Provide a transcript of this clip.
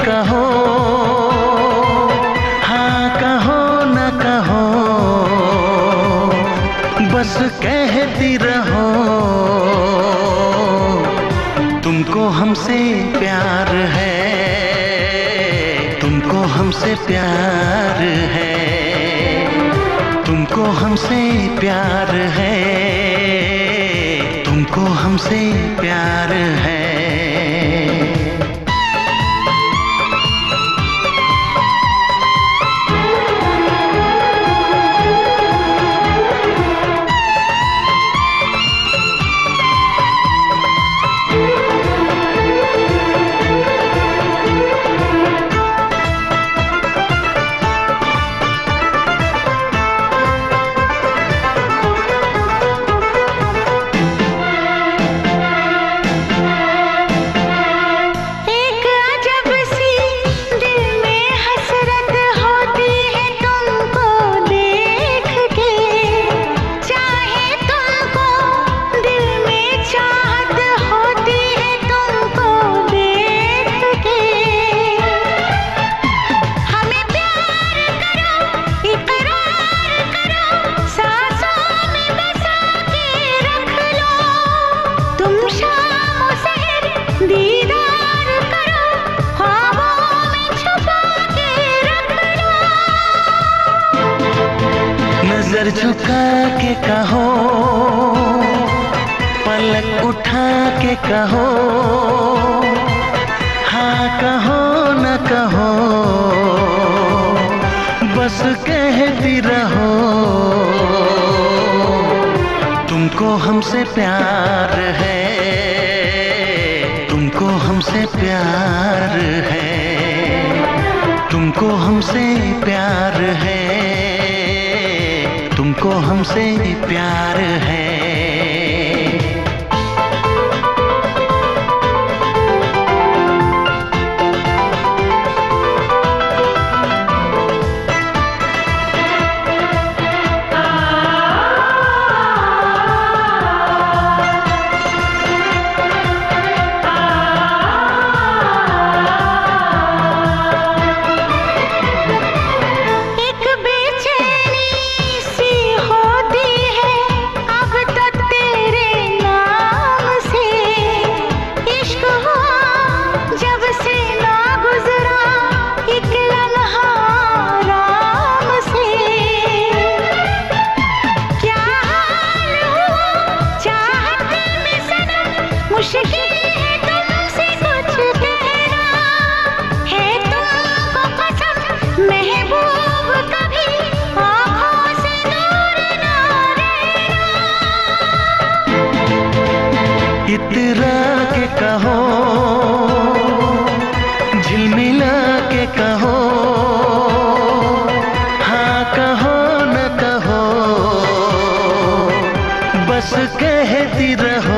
कहो। हाँ कहो न कहो। बस कहती रहो। तुमको हमसे प्यार है। तुमको हमसे प्यार है। तुमको हमसे प्यार है। तुमको हमसे प्यार है। नज़र झुका के कहो, पलक उठा के कहो हाँ कहो न कहो, बस कहती रहो। तुमको हमसे प्यार है, तुमको हमसे प्यार है, तुमको हमसे प्यार है। तुमको हमसे प्यार है। कहो झिलमिला के कहो हाँ कहो न कहो बस कहती रहो।